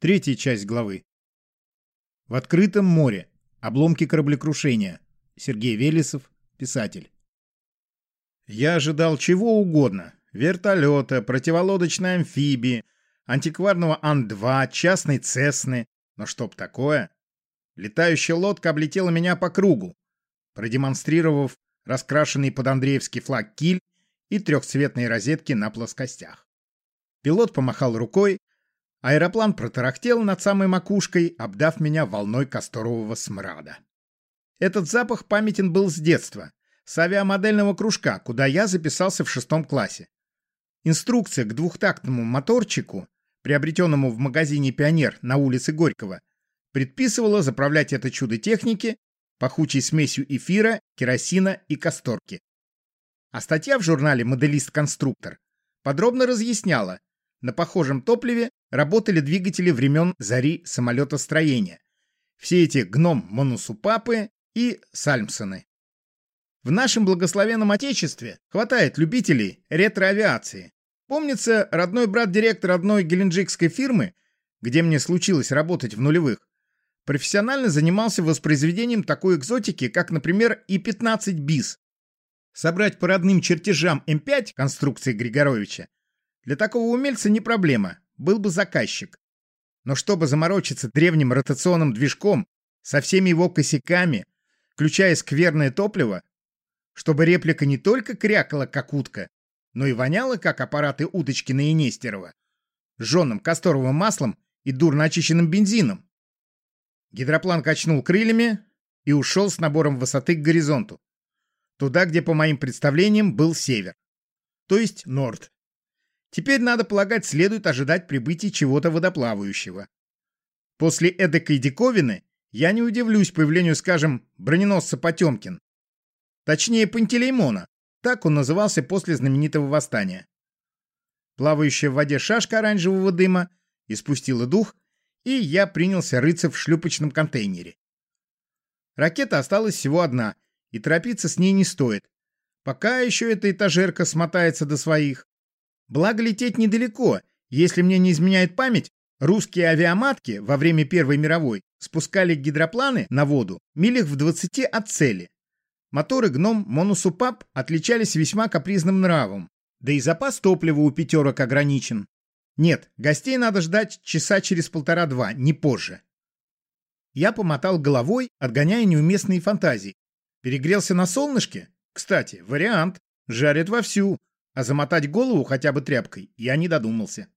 Третья часть главы. В открытом море. Обломки кораблекрушения. Сергей Велесов, писатель. Я ожидал чего угодно. Вертолета, противолодочной амфибии, антикварного Ан-2, частной Цесны. Но чтоб такое? Летающая лодка облетела меня по кругу, продемонстрировав раскрашенный под Андреевский флаг киль и трехцветные розетки на плоскостях. Пилот помахал рукой, Аэроплан протарахтел над самой макушкой, обдав меня волной касторового смрада. Этот запах памятен был с детства, с авиамодельного кружка, куда я записался в шестом классе. Инструкция к двухтактному моторчику, приобретенному в магазине «Пионер» на улице Горького, предписывала заправлять это чудо техники пахучей смесью эфира, керосина и касторки. А статья в журнале «Моделист-конструктор» подробно разъясняла, на похожем топливе работали двигатели времен зари самолетостроения. Все эти гном-монусупапы и сальмсоны. В нашем благословенном Отечестве хватает любителей ретроавиации. Помнится, родной брат директора одной геленджикской фирмы, где мне случилось работать в нулевых, профессионально занимался воспроизведением такой экзотики, как, например, И-15 БИС. Собрать по родным чертежам М5 конструкции Григоровича для такого умельца не проблема, был бы заказчик. Но чтобы заморочиться древним ротационным движком со всеми его косяками, включая скверное топливо, чтобы реплика не только крякала, как утка, но и воняла, как аппараты Уточкина и Нестерова, жженым касторовым маслом и дурно очищенным бензином. Гидроплан качнул крыльями и ушел с набором высоты к горизонту. Туда, где, по моим представлениям, был север. То есть норд. Теперь, надо полагать, следует ожидать прибытия чего-то водоплавающего. После эдакой диковины я не удивлюсь появлению, скажем, броненосца Потемкин. Точнее, Пантелеймона. Так он назывался после знаменитого восстания. Плавающая в воде шашка оранжевого дыма испустила дух, и я принялся рыться в шлюпочном контейнере. Ракета осталась всего одна, и торопиться с ней не стоит. Пока еще эта этажерка смотается до своих. Благо лететь недалеко. Если мне не изменяет память, русские авиаматки во время Первой мировой спускали гидропланы на воду милях в 20 от цели. Моторы «Гном» «Монусупап» отличались весьма капризным нравом. Да и запас топлива у пятерок ограничен. Нет, гостей надо ждать часа через полтора-два, не позже. Я помотал головой, отгоняя неуместные фантазии. Перегрелся на солнышке? Кстати, вариант. Жарит вовсю а замотать голову хотя бы тряпкой я не додумался.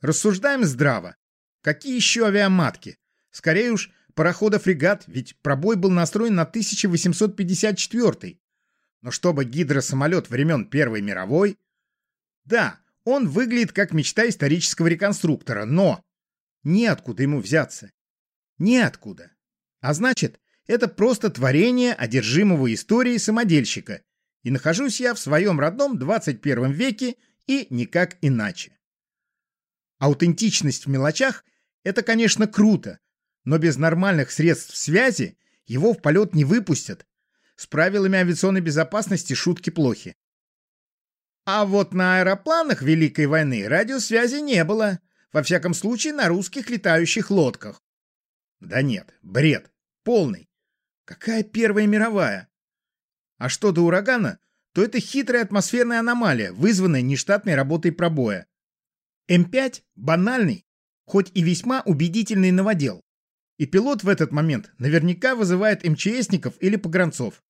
Рассуждаем здраво. Какие еще авиаматки? Скорее уж, парохода-фрегат, ведь пробой был настроен на 1854 Но чтобы гидросамолет времен Первой мировой... Да, он выглядит как мечта исторического реконструктора, но... Неоткуда ему взяться. Неоткуда. А значит, это просто творение одержимого историей самодельщика — и нахожусь я в своем родном 21 веке и никак иначе. Аутентичность в мелочах – это, конечно, круто, но без нормальных средств связи его в полет не выпустят. С правилами авиационной безопасности шутки плохи. А вот на аэропланах Великой войны радиосвязи не было, во всяком случае на русских летающих лодках. Да нет, бред, полный. Какая Первая мировая? А что до урагана, то это хитрая атмосферная аномалия, вызванная нештатной работой пробоя. М5 – банальный, хоть и весьма убедительный новодел. И пилот в этот момент наверняка вызывает МЧСников или погранцов.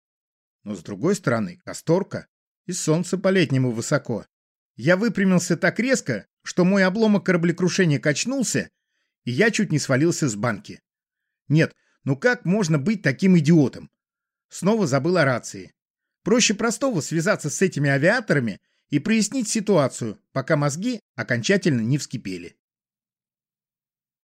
Но с другой стороны, Касторка и солнце по-летнему высоко. Я выпрямился так резко, что мой обломок кораблекрушения качнулся, и я чуть не свалился с банки. Нет, ну как можно быть таким идиотом? Снова забыл о рации. Проще простого связаться с этими авиаторами и прояснить ситуацию, пока мозги окончательно не вскипели.